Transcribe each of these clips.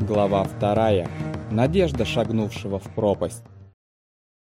Глава вторая. Надежда шагнувшего в пропасть.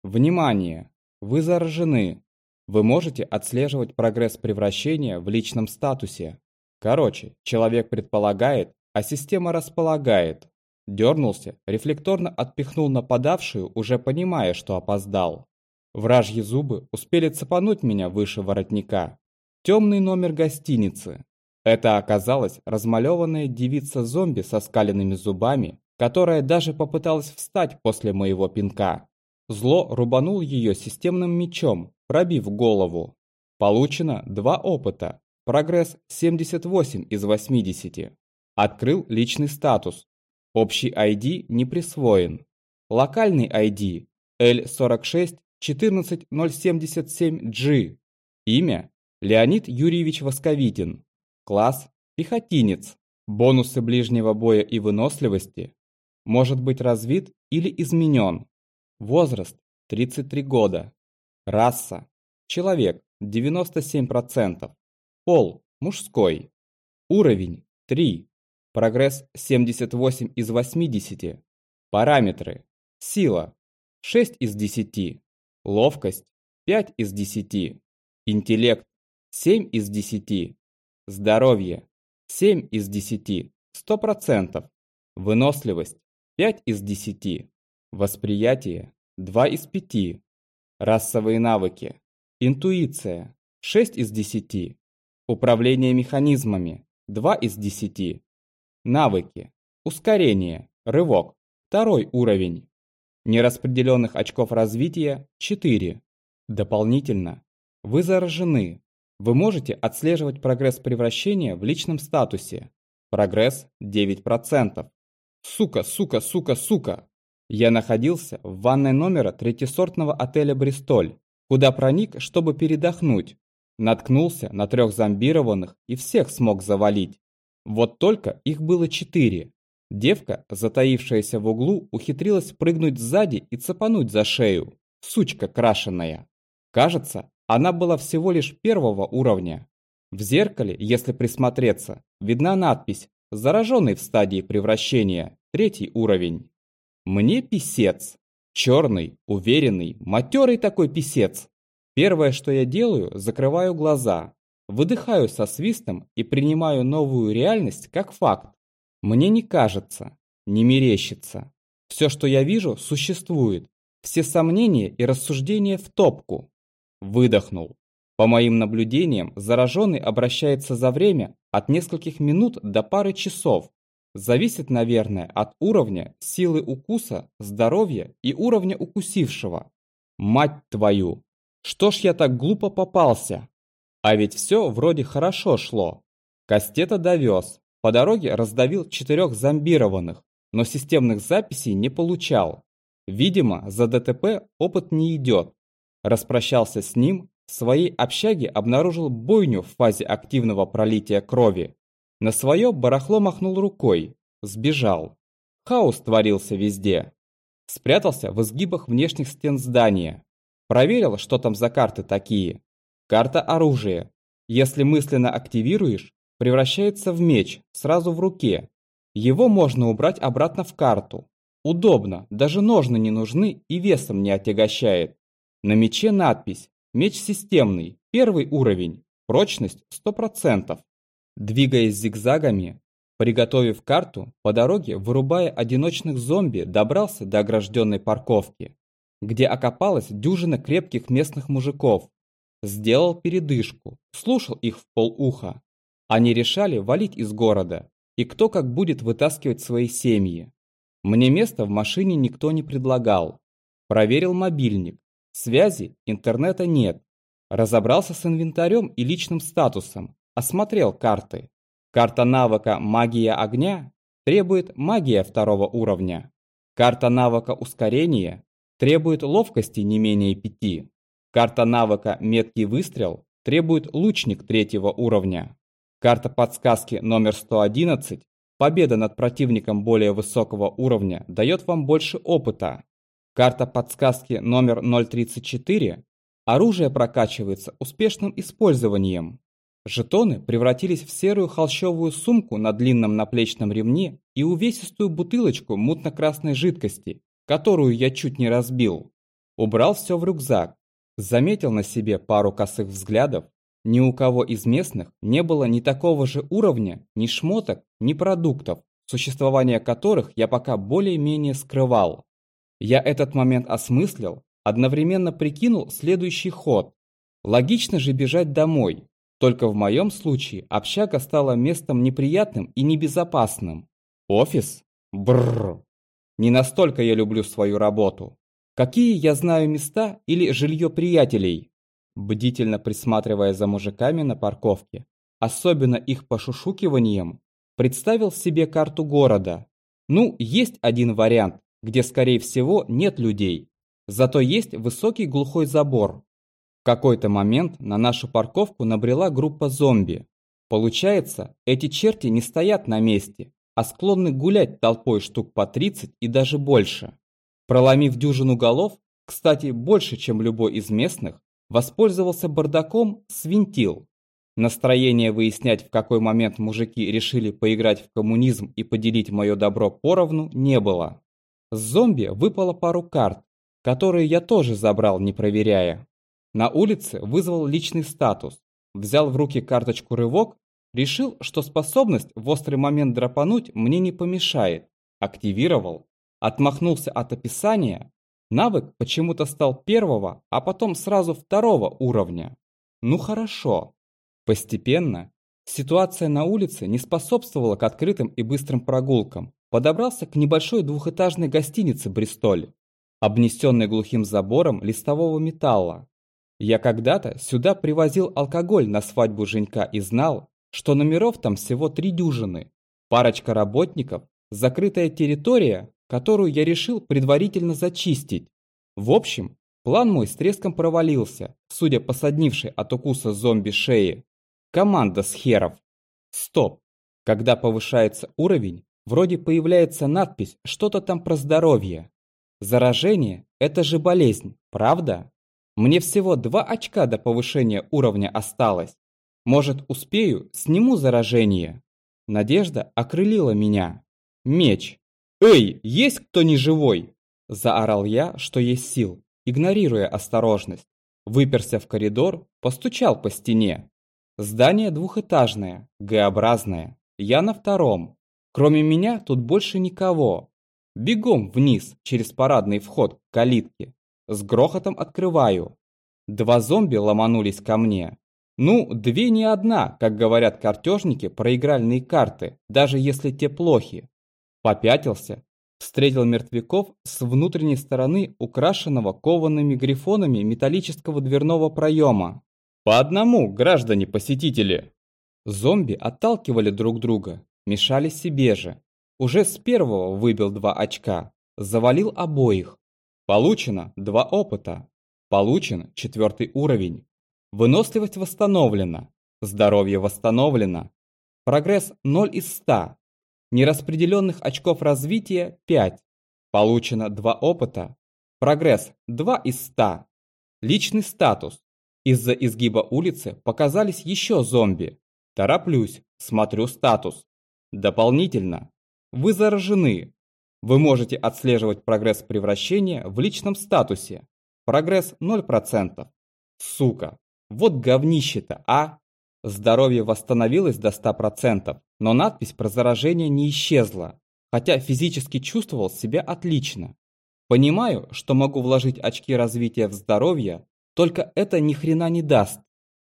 Внимание! Вы заражены. Вы можете отслеживать прогресс превращения в личном статусе. Короче, человек предполагает, а система располагает. Дернулся, рефлекторно отпихнул нападавшую, уже понимая, что опоздал. Вражьи зубы успели цепануть меня выше воротника. Темный номер гостиницы. Это оказалась размалеванная девица-зомби со скаленными зубами, которая даже попыталась встать после моего пинка. Зло рубанул ее системным мечом, пробив голову. Получено два опыта. Прогресс 78 из 80. Открыл личный статус. Общий ID не присвоен. Локальный ID L46 14077G. Имя Леонид Юрьевич Восковитин. Класс – пехотинец. Бонусы ближнего боя и выносливости. Может быть развит или изменен. Возраст – 33 года. Раса – человек, 97%. Пол – мужской. Уровень – 3. Прогресс – 78 из 80. Параметры. Сила – 6 из 10. Ловкость – 5 из 10. Интеллект – 7 из 10. Здоровье. 7 из 10. 100%. Выносливость. 5 из 10. Восприятие. 2 из 5. Расовые навыки. Интуиция. 6 из 10. Управление механизмами. 2 из 10. Навыки. Ускорение. Рывок. Второй уровень. Нераспределенных очков развития 4. Дополнительно. Вы заражены. Вы можете отслеживать прогресс превращения в личном статусе. Прогресс 9%. Сука, сука, сука, сука. Я находился в ванной номера третьесортного отеля «Бристоль», куда проник, чтобы передохнуть. Наткнулся на трех зомбированных и всех смог завалить. Вот только их было четыре. Девка, затаившаяся в углу, ухитрилась прыгнуть сзади и цепануть за шею. Сучка крашеная. Кажется, она была всего лишь первого уровня. В зеркале, если присмотреться, видна надпись «Зараженный в стадии превращения, третий уровень». Мне писец. Черный, уверенный, матерый такой писец. Первое, что я делаю, закрываю глаза, выдыхаю со свистом и принимаю новую реальность как факт. Мне не кажется, не мерещится. Все, что я вижу, существует. Все сомнения и рассуждения в топку. Выдохнул. По моим наблюдениям, зараженный обращается за время от нескольких минут до пары часов. Зависит, наверное, от уровня, силы укуса, здоровья и уровня укусившего. Мать твою! Что ж я так глупо попался? А ведь все вроде хорошо шло. Кастета довез. По дороге раздавил четырех зомбированных, но системных записей не получал. Видимо, за ДТП опыт не идет. Распрощался с ним, в своей общаге обнаружил бойню в фазе активного пролития крови. На свое барахло махнул рукой, сбежал. Хаос творился везде. Спрятался в изгибах внешних стен здания. Проверил, что там за карты такие. Карта оружия. Если мысленно активируешь, превращается в меч, сразу в руке. Его можно убрать обратно в карту. Удобно, даже ножны не нужны и весом не отягощает. На мече надпись «Меч системный, первый уровень, прочность 100%». Двигаясь зигзагами, приготовив карту, по дороге, вырубая одиночных зомби, добрался до огражденной парковки, где окопалась дюжина крепких местных мужиков. Сделал передышку, слушал их в полуха. Они решали валить из города, и кто как будет вытаскивать свои семьи. Мне места в машине никто не предлагал. Проверил мобильник. Связи, интернета нет. Разобрался с инвентарем и личным статусом. Осмотрел карты. Карта навыка «Магия огня» требует магия второго уровня. Карта навыка ускорения требует ловкости не менее пяти. Карта навыка «Меткий выстрел» требует лучник третьего уровня. Карта подсказки номер 111 Победа над противником более высокого уровня дает вам больше опыта. Карта подсказки номер 034. Оружие прокачивается успешным использованием. Жетоны превратились в серую холщовую сумку на длинном наплечном ремне и увесистую бутылочку мутно-красной жидкости, которую я чуть не разбил. Убрал все в рюкзак, заметил на себе пару косых взглядов. Ни у кого из местных не было ни такого же уровня, ни шмоток, ни продуктов, существование которых я пока более-менее скрывал. Я этот момент осмыслил, одновременно прикинул следующий ход. Логично же бежать домой, только в моем случае общага стала местом неприятным и небезопасным. Офис? Бррр. Не настолько я люблю свою работу. Какие я знаю места или жилье приятелей? Бдительно присматривая за мужиками на парковке, особенно их пошушукиванием, представил себе карту города. Ну, есть один вариант, где, скорее всего, нет людей. Зато есть высокий глухой забор, в какой-то момент на нашу парковку набрела группа зомби. Получается, эти черти не стоят на месте, а склонны гулять толпой штук по 30 и даже больше. Проломив дюжину голов, кстати, больше, чем любой из местных, воспользовался бардаком, свинтил. Настроение выяснять, в какой момент мужики решили поиграть в коммунизм и поделить мое добро поровну, не было. С зомби выпало пару карт, которые я тоже забрал, не проверяя. На улице вызвал личный статус, взял в руки карточку рывок, решил, что способность в острый момент драпануть мне не помешает. Активировал, отмахнулся от описания. Навык почему-то стал первого, а потом сразу второго уровня. Ну хорошо. Постепенно ситуация на улице не способствовала к открытым и быстрым прогулкам. Подобрался к небольшой двухэтажной гостинице «Бристоль», обнесенной глухим забором листового металла. Я когда-то сюда привозил алкоголь на свадьбу Женька и знал, что номеров там всего три дюжины. Парочка работников, закрытая территория, которую я решил предварительно зачистить. В общем, план мой с треском провалился, судя по соднившей от укуса зомби шеи. Команда с херов. Стоп. Когда повышается уровень, вроде появляется надпись что-то там про здоровье. Заражение – это же болезнь, правда? Мне всего два очка до повышения уровня осталось. Может, успею, сниму заражение. Надежда окрылила меня. Меч. «Эй, есть кто не живой?» Заорал я, что есть сил, игнорируя осторожность. Выперся в коридор, постучал по стене. Здание двухэтажное, Г-образное. Я на втором. Кроме меня тут больше никого. Бегом вниз, через парадный вход к калитке. С грохотом открываю. Два зомби ломанулись ко мне. Ну, две не одна, как говорят картежники, проигральные карты, даже если те плохи. Попятился, встретил мертвяков с внутренней стороны украшенного коваными грифонами металлического дверного проема. По одному, граждане-посетители. Зомби отталкивали друг друга, мешали себе же. Уже с первого выбил два очка, завалил обоих. Получено два опыта. Получен четвертый уровень. Выносливость восстановлена. Здоровье восстановлено. Прогресс 0 из 100. Нераспределенных очков развития 5. Получено два опыта. Прогресс 2 из 100. Личный статус. Из-за изгиба улицы показались еще зомби. Тороплюсь, смотрю статус. Дополнительно. Вы заражены. Вы можете отслеживать прогресс превращения в личном статусе. Прогресс 0%. Сука, вот говнище-то, а? Здоровье восстановилось до 100%, но надпись про заражение не исчезла, хотя физически чувствовал себя отлично. Понимаю, что могу вложить очки развития в здоровье, только это ни хрена не даст.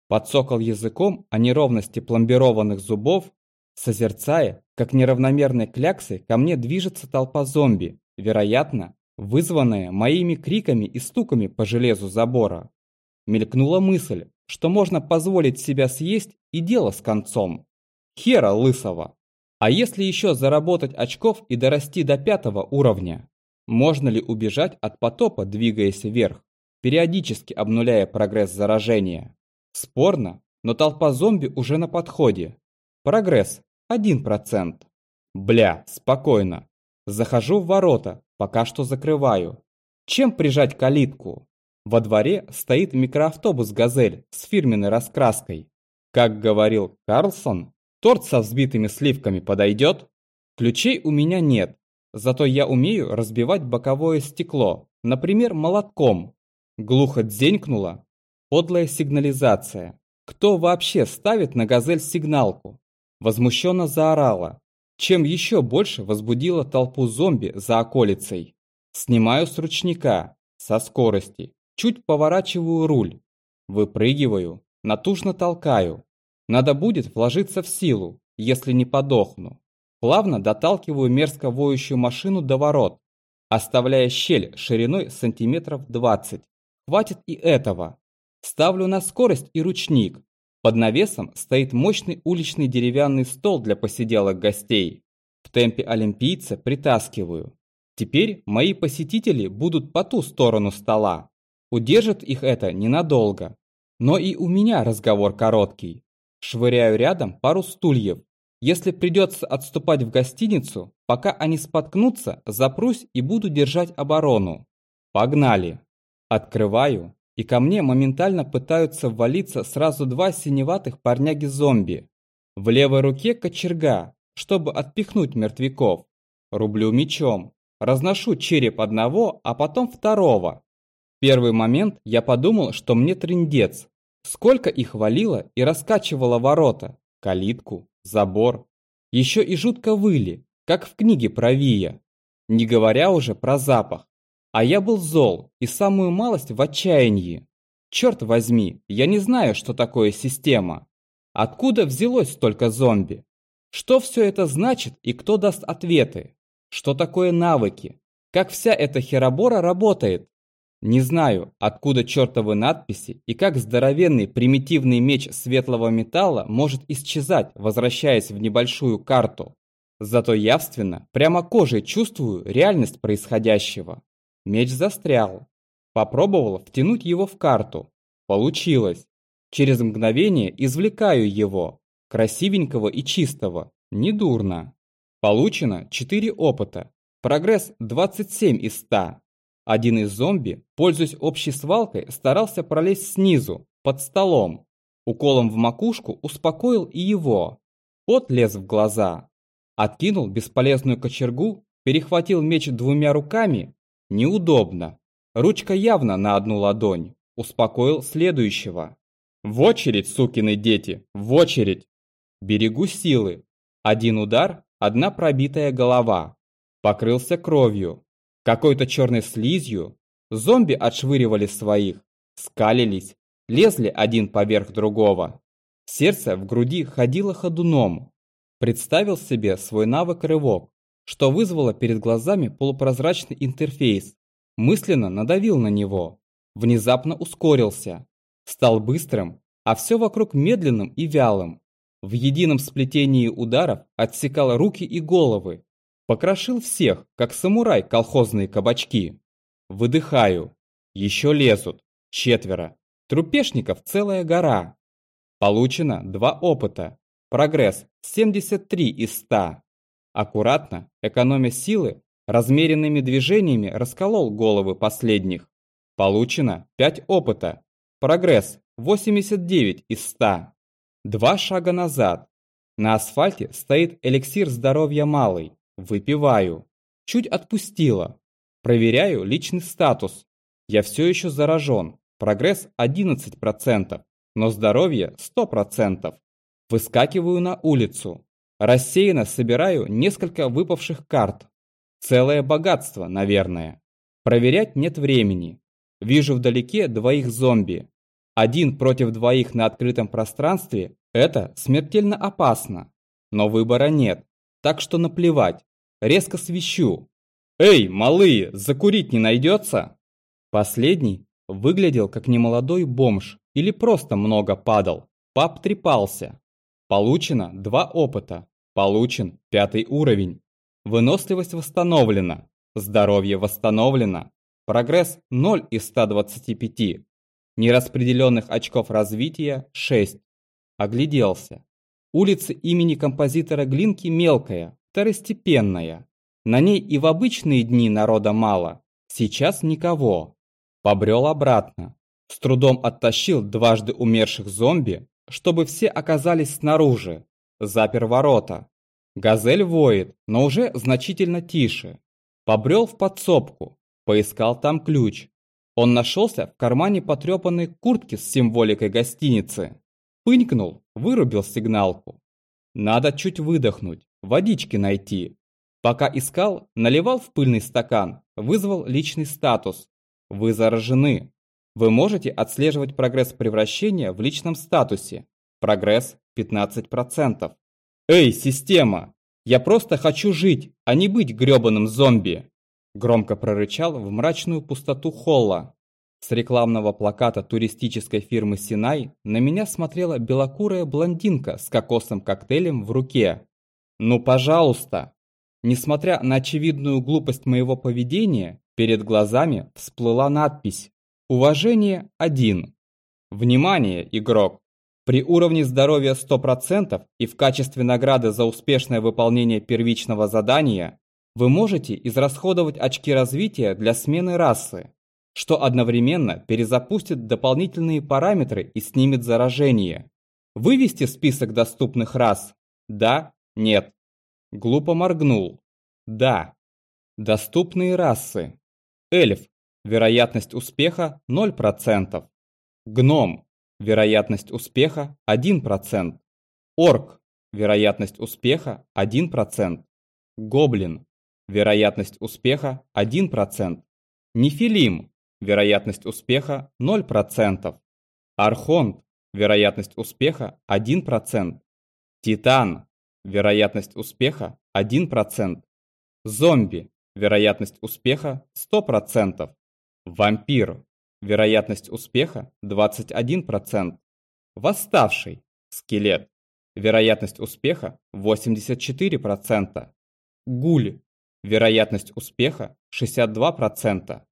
Подсокал языком о неровности пломбированных зубов Созерцая, как неравномерной кляксы ко мне движется толпа зомби, вероятно, вызванная моими криками и стуками по железу забора. Мелькнула мысль, что можно позволить себя съесть и дело с концом. Хера лысого. А если еще заработать очков и дорасти до пятого уровня? Можно ли убежать от потопа, двигаясь вверх, периодически обнуляя прогресс заражения? Спорно, но толпа зомби уже на подходе. Прогресс один процент. Бля, спокойно. Захожу в ворота, пока что закрываю. Чем прижать калитку? Во дворе стоит микроавтобус «Газель» с фирменной раскраской. Как говорил Карлсон, торт со взбитыми сливками подойдет? Ключей у меня нет, зато я умею разбивать боковое стекло, например, молотком. Глухо дзенькнула подлая сигнализация. Кто вообще ставит на «Газель» сигналку? Возмущенно заорала, чем еще больше возбудила толпу зомби за околицей. Снимаю с ручника, со скорости, чуть поворачиваю руль, выпрыгиваю, натужно толкаю. Надо будет вложиться в силу, если не подохну. Плавно доталкиваю мерзко воющую машину до ворот, оставляя щель шириной сантиметров 20. Хватит и этого. Ставлю на скорость и ручник. Под навесом стоит мощный уличный деревянный стол для посиделок гостей. В темпе олимпийца притаскиваю. Теперь мои посетители будут по ту сторону стола. Удержит их это ненадолго. Но и у меня разговор короткий. Швыряю рядом пару стульев. Если придется отступать в гостиницу, пока они споткнутся, запрусь и буду держать оборону. Погнали. Открываю, и ко мне моментально пытаются ввалиться сразу два синеватых парняги-зомби. В левой руке кочерга, чтобы отпихнуть мертвяков. Рублю мечом, разношу череп одного, а потом второго. В первый момент я подумал, что мне трындец. Сколько их валило и раскачивало ворота, калитку, забор. Еще и жутко выли, как в книге про Вия. Не говоря уже про запах. А я был зол и самую малость в отчаянии. Черт возьми, я не знаю, что такое система. Откуда взялось столько зомби? Что все это значит и кто даст ответы? Что такое навыки? Как вся эта херобора работает? Не знаю, откуда чертовы надписи и как здоровенный примитивный меч светлого металла может исчезать, возвращаясь в небольшую карту. Зато явственно, прямо кожей чувствую реальность происходящего. Меч застрял. Попробовал втянуть его в карту. Получилось. Через мгновение извлекаю его. Красивенького и чистого. Недурно. Получено 4 опыта. Прогресс 27 из 100. Один из зомби, пользуясь общей свалкой, старался пролезть снизу, под столом. Уколом в макушку успокоил и его. Пот лез в глаза. Откинул бесполезную кочергу, перехватил меч двумя руками. Неудобно. Ручка явно на одну ладонь. Успокоил следующего. В очередь, сукины дети, в очередь. Берегу силы. Один удар, одна пробитая голова. Покрылся кровью. Какой-то черной слизью. Зомби отшвыривали своих. Скалились. Лезли один поверх другого. Сердце в груди ходило ходуном. Представил себе свой навык рывок, что вызвало перед глазами полупрозрачный интерфейс. Мысленно надавил на него. Внезапно ускорился. Стал быстрым, а все вокруг медленным и вялым. В едином сплетении ударов отсекал руки и головы. Покрошил всех, как самурай колхозные кабачки. Выдыхаю. Еще лезут. Четверо. Трупешников целая гора. Получено два опыта. Прогресс 73 из 100. Аккуратно, экономя силы, размеренными движениями расколол головы последних. Получено 5 опыта. Прогресс 89 из 100. Два шага назад. На асфальте стоит эликсир здоровья малый. Выпиваю. Чуть отпустила. Проверяю личный статус. Я все еще заражен. Прогресс 11%, но здоровье 100%. Выскакиваю на улицу. Рассеянно собираю несколько выпавших карт. Целое богатство, наверное. Проверять нет времени. Вижу вдалеке двоих зомби. Один против двоих на открытом пространстве – это смертельно опасно. Но выбора нет, так что наплевать. Резко свищу. «Эй, малые, закурить не найдется?» Последний выглядел как немолодой бомж или просто много падал. Пап трепался. Получено два опыта. Получен пятый уровень. Выносливость восстановлена. Здоровье восстановлено. Прогресс 0 из 125. Нераспределенных очков развития 6. Огляделся. Улица имени композитора Глинки мелкая, второстепенная. На ней и в обычные дни народа мало. Сейчас никого. Побрел обратно. С трудом оттащил дважды умерших зомби, чтобы все оказались снаружи. Запер ворота. Газель воет, но уже значительно тише. Побрел в подсобку. Поискал там ключ. Он нашелся в кармане потрепанной куртки с символикой гостиницы. Пынькнул, вырубил сигналку. Надо чуть выдохнуть, водички найти. Пока искал, наливал в пыльный стакан, вызвал личный статус. Вы заражены. Вы можете отслеживать прогресс превращения в личном статусе. Прогресс 15%. Эй, система! Я просто хочу жить, а не быть грёбаным зомби! Громко прорычал в мрачную пустоту холла. С рекламного плаката туристической фирмы «Синай» на меня смотрела белокурая блондинка с кокосным коктейлем в руке. «Ну, пожалуйста!» Несмотря на очевидную глупость моего поведения, перед глазами всплыла надпись «Уважение 1». Внимание, игрок! При уровне здоровья 100% и в качестве награды за успешное выполнение первичного задания вы можете израсходовать очки развития для смены расы что одновременно перезапустит дополнительные параметры и снимет заражение. Вывести список доступных рас? Да? Нет? Глупо моргнул. Да. Доступные расы. Эльф. Вероятность успеха 0%. Гном. Вероятность успеха 1%. Орк. Вероятность успеха 1%. Гоблин. Вероятность успеха 1%. Нефилим. Вероятность успеха 0%. Архонт. Вероятность успеха 1%. Титан. Вероятность успеха 1%. Зомби. Вероятность успеха 100%. Вампир. Вероятность успеха 21%. Восставший. Скелет. Вероятность успеха 84%. Гуль. Вероятность успеха 62%.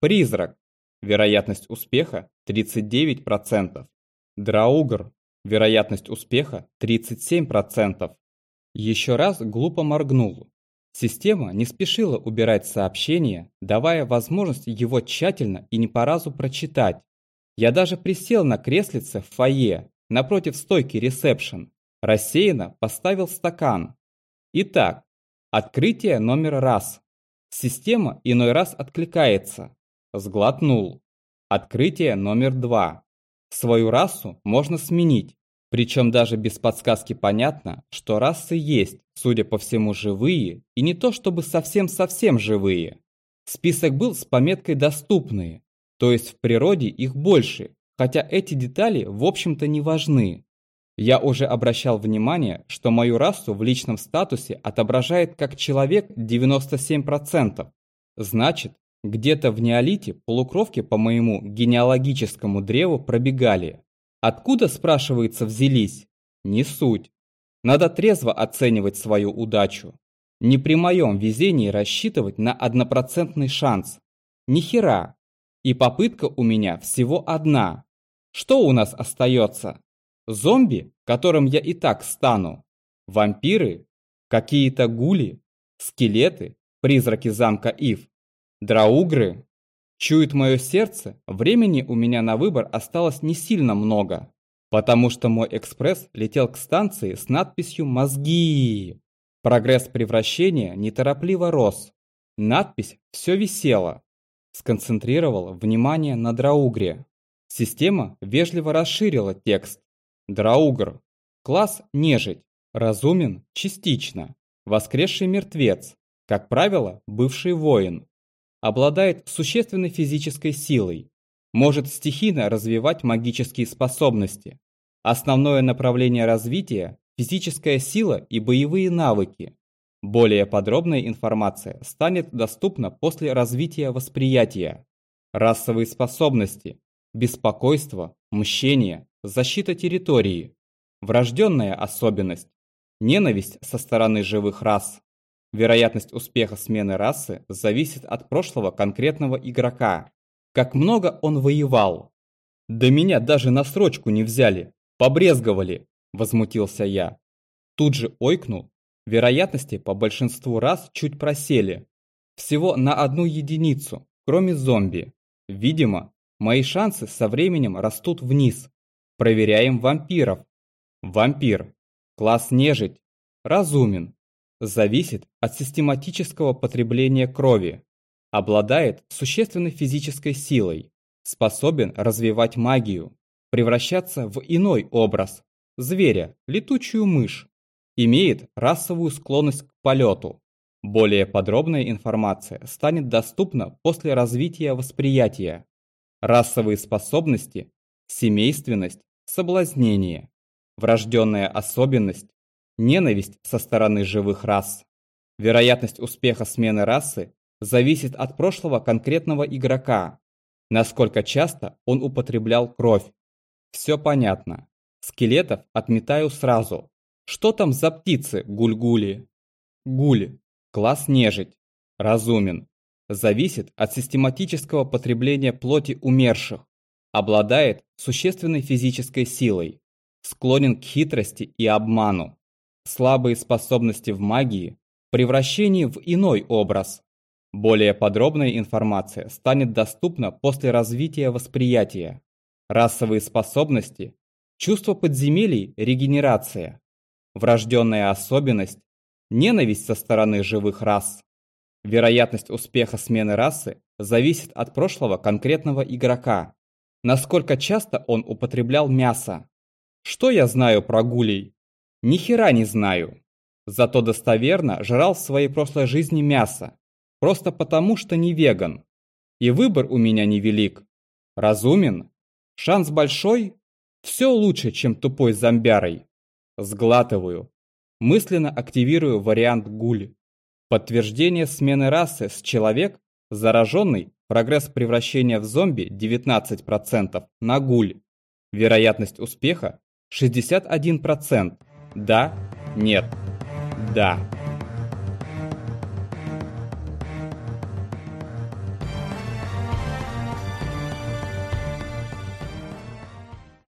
Призрак. Вероятность успеха 39%. Драугр. Вероятность успеха 37%. Еще раз глупо моргнул. Система не спешила убирать сообщение, давая возможность его тщательно и не по разу прочитать. Я даже присел на креслице в фойе, напротив стойки ресепшн. Рассеянно поставил стакан. Итак, открытие номер раз. Система иной раз откликается, Сглотнул. Открытие номер два. Свою расу можно сменить. Причем даже без подсказки понятно, что расы есть, судя по всему, живые, и не то чтобы совсем-совсем живые. Список был с пометкой «Доступные», то есть в природе их больше, хотя эти детали в общем-то не важны. Я уже обращал внимание, что мою расу в личном статусе отображает как человек 97%. Значит, где-то в неолите полукровки по моему генеалогическому древу пробегали. Откуда, спрашивается, взялись? Не суть. Надо трезво оценивать свою удачу. Не при моем везении рассчитывать на однопроцентный шанс. Ни хера. И попытка у меня всего одна. Что у нас остается? Зомби, которым я и так стану? Вампиры? Какие-то гули? Скелеты? Призраки замка Ив? Драугры? Чует мое сердце, времени у меня на выбор осталось не сильно много, потому что мой экспресс летел к станции с надписью «Мозги». Прогресс превращения неторопливо рос. Надпись все висела. Сконцентрировал внимание на Драугре. Система вежливо расширила текст. Драугр. Класс нежить. Разумен частично. Воскресший мертвец. Как правило, бывший воин обладает существенной физической силой, может стихийно развивать магические способности. Основное направление развития – физическая сила и боевые навыки. Более подробная информация станет доступна после развития восприятия. Расовые способности, беспокойство, мщение, защита территории, врожденная особенность, ненависть со стороны живых рас. Вероятность успеха смены расы зависит от прошлого конкретного игрока. Как много он воевал. Да меня даже на срочку не взяли. Побрезговали, возмутился я. Тут же ойкнул. Вероятности по большинству раз чуть просели. Всего на одну единицу, кроме зомби. Видимо, мои шансы со временем растут вниз. Проверяем вампиров. Вампир. Класс нежить. Разумен. Зависит от систематического потребления крови. Обладает существенной физической силой. Способен развивать магию. Превращаться в иной образ. Зверя, летучую мышь. Имеет расовую склонность к полету. Более подробная информация станет доступна после развития восприятия. Расовые способности, семейственность, соблазнение, врожденная особенность, ненависть со стороны живых рас. Вероятность успеха смены расы зависит от прошлого конкретного игрока, насколько часто он употреблял кровь. Все понятно. Скелетов отметаю сразу. Что там за птицы, гуль-гули? Гуль. Класс нежить. Разумен. Зависит от систематического потребления плоти умерших. Обладает существенной физической силой. Склонен к хитрости и обману. Слабые способности в магии, превращении в иной образ. Более подробная информация станет доступна после развития восприятия. Расовые способности, чувство подземелий – регенерация. Врожденная особенность – ненависть со стороны живых рас. Вероятность успеха смены расы зависит от прошлого конкретного игрока. Насколько часто он употреблял мясо. Что я знаю про гулей? Ни хера не знаю. Зато достоверно жрал в своей прошлой жизни мясо. Просто потому, что не веган. И выбор у меня невелик. Разумен? Шанс большой? Все лучше, чем тупой зомбярой. Сглатываю. Мысленно активирую вариант гуль. Подтверждение смены расы с человек, зараженный, прогресс превращения в зомби 19% на гуль. Вероятность успеха 61%. Да, нет, да.